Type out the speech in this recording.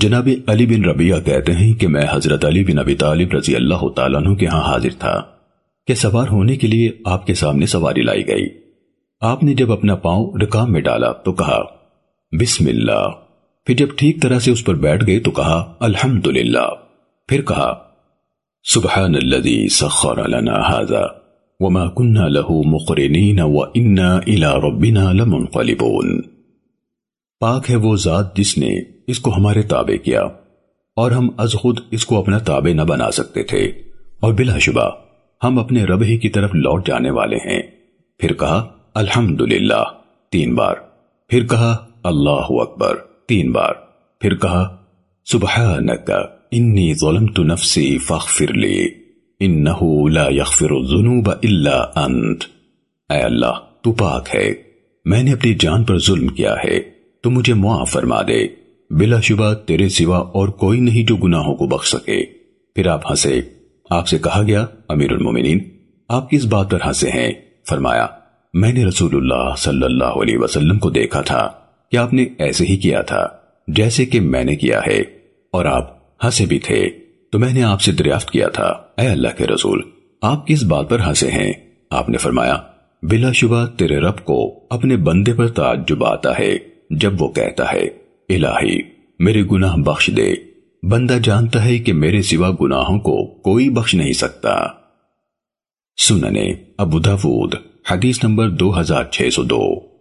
جناب علی بن ربیہ کہتے ہیں کہ میں حضرت علی بن ابی طالب رضی اللہ تعالیٰ عنہ کے ہاں حاضر تھا کہ سوار ہونے کے لیے آپ کے سامنے سواری لائی گئی۔ آپ نے جب اپنا پاؤں رکام میں ڈالا تو کہا، بسم اللہ۔ پھر جب ٹھیک طرح سے اس پر بیٹھ گئے تو کہا، الحمدللہ۔ پھر کہا سبحان الذي سخر لنا هذا وما كنا له مقرنين وإنا إلى ربنا لمنقلبون۔ پاک ہے وہ ذات جس نے اس کو ہمارے تابع کیا، اور ہم از خود اس کو اپنا تابع نہ بنا سکتے تھے۔ اور بلا شبہ، ہم اپنے رب ہی کی طرف لوٹ جانے والے ہیں۔ پھر کہا، الحمدللہ، تین بار۔ پھر کہا، اللہ اکبر، تین بار۔ پھر کہا، سبحانک، انی ظلمت نفسی فاغفر لی، انہو لا یغفر الذنوب الا انت۔ اے اللہ، تو پاک ہے، میں نے اپنی جان پر ظلم کیا ہے۔ تو مجھے معاف فرما دے۔ بلا شبہ تیرے سوا اور کوئی نہیں جو گناہوں کو بخش سکے۔ پھر آپ ہنسے۔ آپ سے کہا گیا، امیر المومنین، آپ کس بات پر ہنسے ہیں۔ فرمایا، میں نے رسول اللہ صلی اللہ علیہ وسلم کو دیکھا تھا کہ آپ نے ایسے ہی کیا تھا جیسے کہ میں نے کیا ہے، اور آپ ہنسے بھی تھے۔ تو میں نے آپ سے دریافت کیا تھا، اے اللہ کے رسول، آپ کس بات پر ہنسے ہیں۔ آپ نے فرمایا، بلا شبہ تیرے رب کو اپنے بندے پر تعجب آتا ہے۔ جب وہ کہتا ہے، الہی، میرے گناہ بخش دے۔ بندہ جانتا ہے کہ میرے سوا گناہوں کو کوئی بخش نہیں سکتا۔ سننے، ابو داود، حدیث نمبر دو ہزار چھ سو دو۔